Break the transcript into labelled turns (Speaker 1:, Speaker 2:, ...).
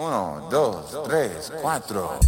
Speaker 1: Uno, dos, tres, cuatro.